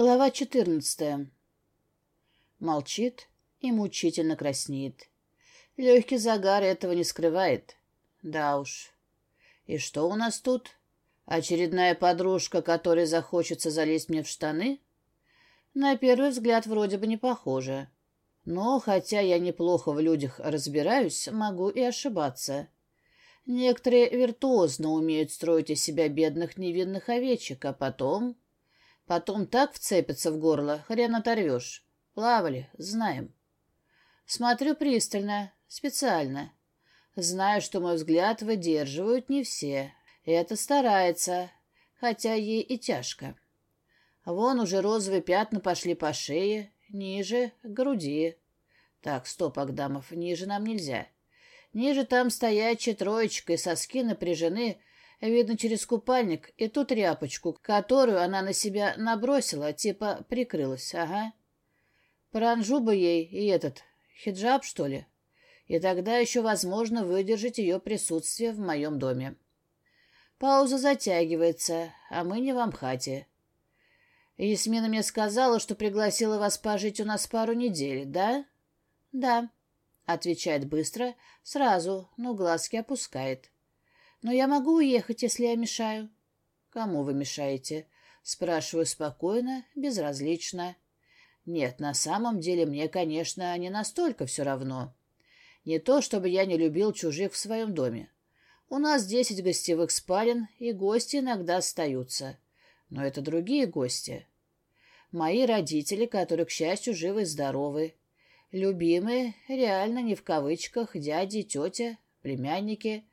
Глава четырнадцатая. Молчит и мучительно краснеет. Легкий загар этого не скрывает. Да уж. И что у нас тут? Очередная подружка, которой захочется залезть мне в штаны? На первый взгляд вроде бы не похоже. Но, хотя я неплохо в людях разбираюсь, могу и ошибаться. Некоторые виртуозно умеют строить из себя бедных невинных овечек, а потом... Потом так вцепится в горло, хрен оторвешь. Плавали, знаем. Смотрю пристально, специально. Знаю, что мой взгляд выдерживают не все. Это старается, хотя ей и тяжко. Вон уже розовые пятна пошли по шее, ниже — груди. Так, стоп, Агдамов, ниже нам нельзя. Ниже там стоячая троечка, и соски напряжены, видно через купальник, и ту тряпочку, которую она на себя набросила, типа прикрылась, ага. Паранжу бы ей и этот, хиджаб, что ли? И тогда еще возможно выдержать ее присутствие в моем доме. Пауза затягивается, а мы не в Амхате. Ясмина мне сказала, что пригласила вас пожить у нас пару недель, да? Да. Отвечает быстро, сразу, но глазки опускает. Но я могу уехать, если я мешаю. Кому вы мешаете? Спрашиваю спокойно, безразлично. Нет, на самом деле мне, конечно, не настолько все равно. Не то, чтобы я не любил чужих в своем доме. У нас десять гостевых спален, и гости иногда остаются. Но это другие гости. Мои родители, которые, к счастью, живы и здоровы. Любимые, реально не в кавычках, дяди, тетя, племянники.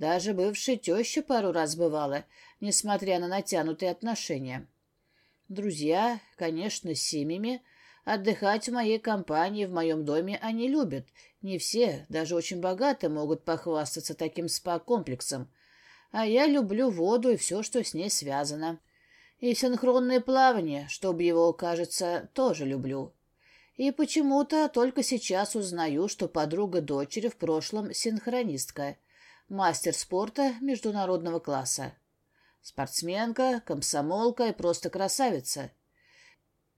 Даже бывшая теща пару раз бывала, несмотря на натянутые отношения. Друзья, конечно, с семьями. Отдыхать в моей компании, в моем доме они любят. Не все, даже очень богатые, могут похвастаться таким спа-комплексом. А я люблю воду и все, что с ней связано. И синхронное плавание, чтобы его, кажется, тоже люблю. И почему-то только сейчас узнаю, что подруга дочери в прошлом синхронистка, мастер спорта международного класса. Спортсменка, комсомолка и просто красавица.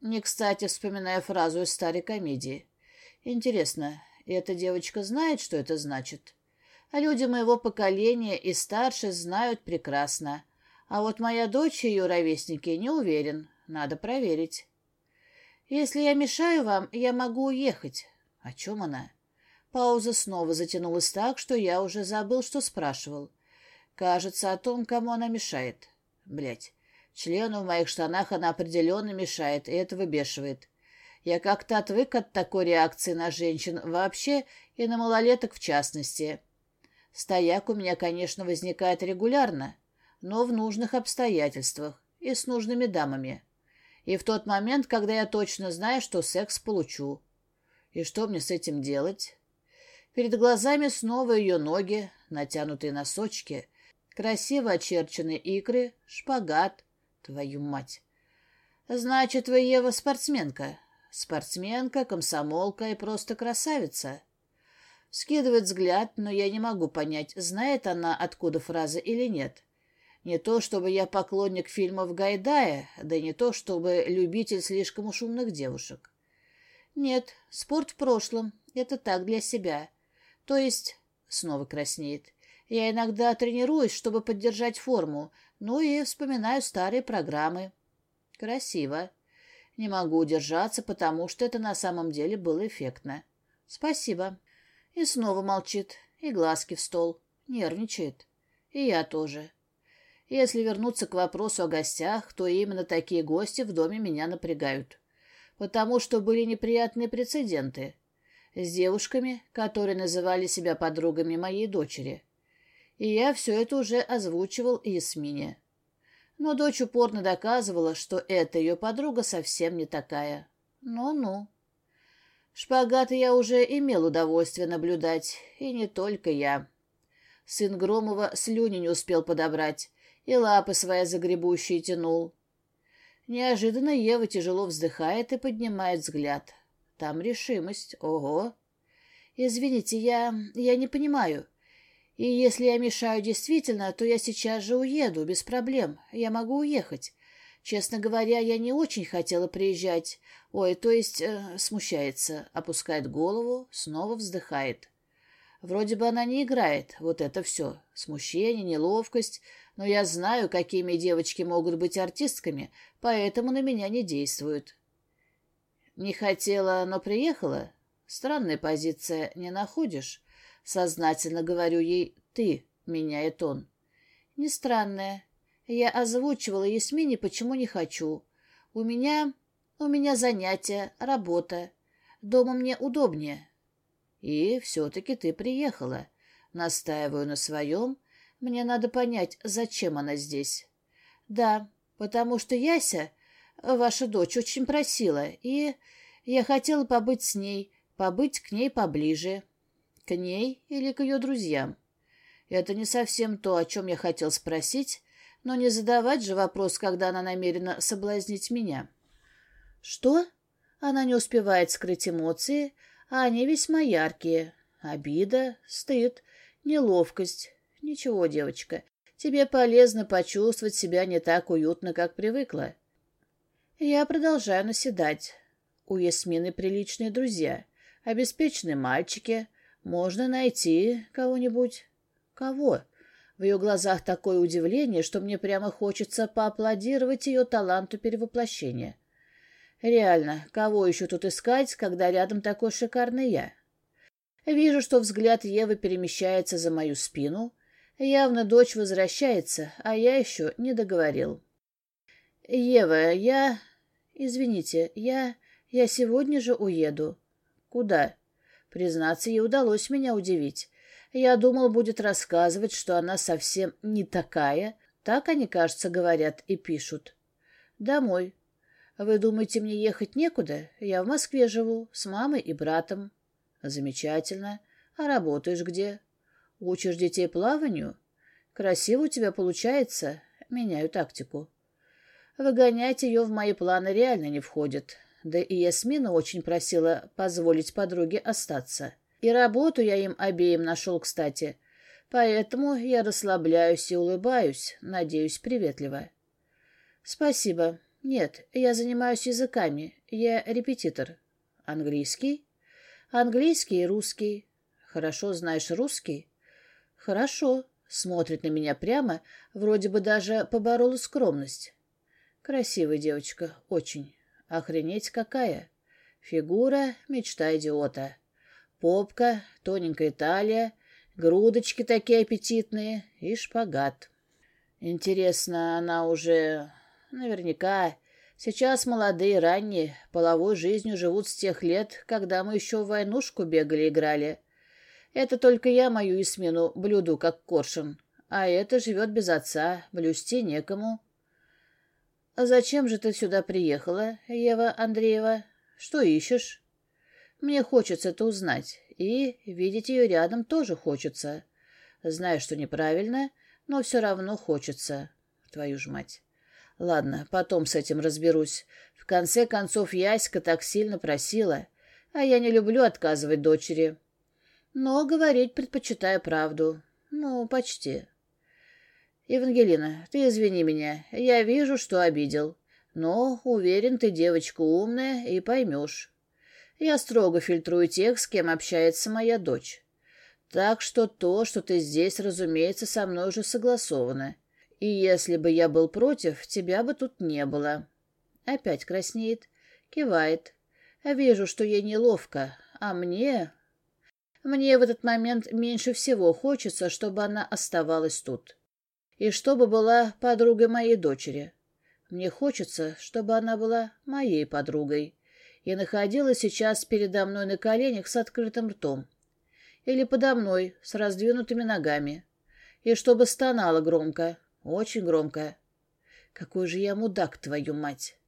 Не кстати вспоминаю фразу из старой комедии. Интересно, эта девочка знает, что это значит? А люди моего поколения и старше знают прекрасно. А вот моя дочь и ее ровесники не уверен. Надо проверить. «Если я мешаю вам, я могу уехать». «О чем она?» Пауза снова затянулась так, что я уже забыл, что спрашивал. Кажется, о том, кому она мешает. Блять, члену в моих штанах она определенно мешает, и это выбешивает. Я как-то отвык от такой реакции на женщин вообще и на малолеток в частности. Стояк у меня, конечно, возникает регулярно, но в нужных обстоятельствах и с нужными дамами и в тот момент, когда я точно знаю, что секс получу. И что мне с этим делать? Перед глазами снова ее ноги, натянутые носочки, красиво очерченные икры, шпагат. Твою мать! Значит, вы, Ева, спортсменка. Спортсменка, комсомолка и просто красавица. Скидывает взгляд, но я не могу понять, знает она, откуда фраза или нет. Не то, чтобы я поклонник фильмов Гайдая, да не то, чтобы любитель слишком уж умных девушек. Нет, спорт в прошлом. Это так, для себя. То есть, снова краснеет, я иногда тренируюсь, чтобы поддержать форму, ну и вспоминаю старые программы. Красиво. Не могу удержаться, потому что это на самом деле было эффектно. Спасибо. И снова молчит, и глазки в стол. Нервничает. И я тоже. Если вернуться к вопросу о гостях, то именно такие гости в доме меня напрягают. Потому что были неприятные прецеденты. С девушками, которые называли себя подругами моей дочери. И я все это уже озвучивал Ясмине. Но дочь упорно доказывала, что эта ее подруга совсем не такая. Ну-ну. Шпагаты я уже имел удовольствие наблюдать, и не только я. Сын Громова слюни не успел подобрать, и лапы свои загребущие тянул. Неожиданно Ева тяжело вздыхает и поднимает взгляд. Там решимость. Ого! Извините, я... я не понимаю. И если я мешаю действительно, то я сейчас же уеду, без проблем. Я могу уехать. Честно говоря, я не очень хотела приезжать. Ой, то есть э, смущается, опускает голову, снова вздыхает. Вроде бы она не играет, вот это все. Смущение, неловкость. Но я знаю, какими девочки могут быть артистками, поэтому на меня не действуют. Не хотела, но приехала? Странная позиция, не находишь? Сознательно говорю ей «ты», меняет он. Не странная. Я озвучивала Ясмине, почему не хочу. У меня... у меня занятия, работа. Дома мне удобнее. И все-таки ты приехала. Настаиваю на своем. Мне надо понять, зачем она здесь. Да, потому что Яся, ваша дочь, очень просила, и я хотела побыть с ней, побыть к ней поближе. К ней или к ее друзьям. Это не совсем то, о чем я хотел спросить, но не задавать же вопрос, когда она намерена соблазнить меня. Что? Она не успевает скрыть эмоции, а они весьма яркие. Обида, стыд, неловкость. Ничего, девочка, тебе полезно почувствовать себя не так уютно, как привыкла. Я продолжаю наседать. У Ясмины приличные друзья, обеспеченные мальчики. Можно найти кого-нибудь. Кого? В ее глазах такое удивление, что мне прямо хочется поаплодировать ее таланту перевоплощения. Реально, кого еще тут искать, когда рядом такой шикарный я? Вижу, что взгляд Евы перемещается за мою спину. Явно дочь возвращается, а я еще не договорил. «Ева, я... Извините, я... Я сегодня же уеду». «Куда?» Признаться, ей удалось меня удивить. Я думал, будет рассказывать, что она совсем не такая. Так они, кажется, говорят и пишут. Домой. Вы думаете, мне ехать некуда? Я в Москве живу, с мамой и братом. Замечательно. А работаешь где? Учишь детей плаванию? Красиво у тебя получается. Меняю тактику. Выгонять ее в мои планы реально не входит. Да и Ясмина очень просила позволить подруге остаться. И работу я им обеим нашел, кстати. Поэтому я расслабляюсь и улыбаюсь, надеюсь, приветливо. Спасибо. Нет, я занимаюсь языками. Я репетитор. Английский? Английский и русский. Хорошо знаешь русский? Хорошо. Смотрит на меня прямо, вроде бы даже поборола скромность. Красивая девочка, очень. Охренеть какая. Фигура — мечта идиота. Попка, тоненькая талия, грудочки такие аппетитные и шпагат. Интересно, она уже... Наверняка. Сейчас молодые, ранние, половой жизнью живут с тех лет, когда мы еще в войнушку бегали играли. Это только я мою Исмину блюду, как коршун. А это живет без отца, блюсти некому. А зачем же ты сюда приехала, Ева Андреева? Что ищешь? Мне хочется это узнать, и видеть ее рядом тоже хочется. Знаю, что неправильно, но все равно хочется. Твою ж мать. Ладно, потом с этим разберусь. В конце концов, Яська так сильно просила, а я не люблю отказывать дочери. Но говорить предпочитаю правду. Ну, почти. Евангелина, ты извини меня, я вижу, что обидел. Но, уверен, ты девочка умная и поймешь. Я строго фильтрую тех, с кем общается моя дочь. Так что то, что ты здесь, разумеется, со мной уже согласовано. И если бы я был против, тебя бы тут не было. Опять краснеет, кивает. Вижу, что ей неловко, а мне... Мне в этот момент меньше всего хочется, чтобы она оставалась тут. И чтобы была подругой моей дочери. Мне хочется, чтобы она была моей подругой и находилась сейчас передо мной на коленях с открытым ртом. Или подо мной с раздвинутыми ногами. И чтобы стонала громко, очень громко. Какой же я мудак, твою мать!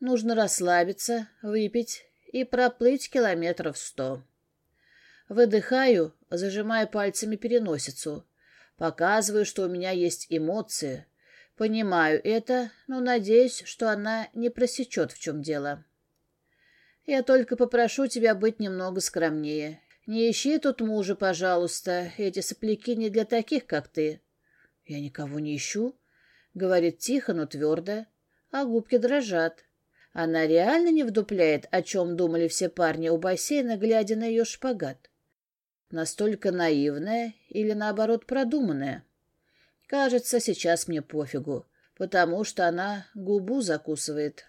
Нужно расслабиться, выпить и проплыть километров сто. Выдыхаю, зажимая пальцами переносицу. Показываю, что у меня есть эмоции. Понимаю это, но надеюсь, что она не просечет, в чем дело. Я только попрошу тебя быть немного скромнее. Не ищи тут мужа, пожалуйста. Эти сопляки не для таких, как ты. Я никого не ищу, — говорит тихо, но твердо. а губки дрожат. Она реально не вдупляет, о чем думали все парни у бассейна, глядя на ее шпагат. Настолько наивная или, наоборот, продуманная. Кажется, сейчас мне пофигу, потому что она губу закусывает.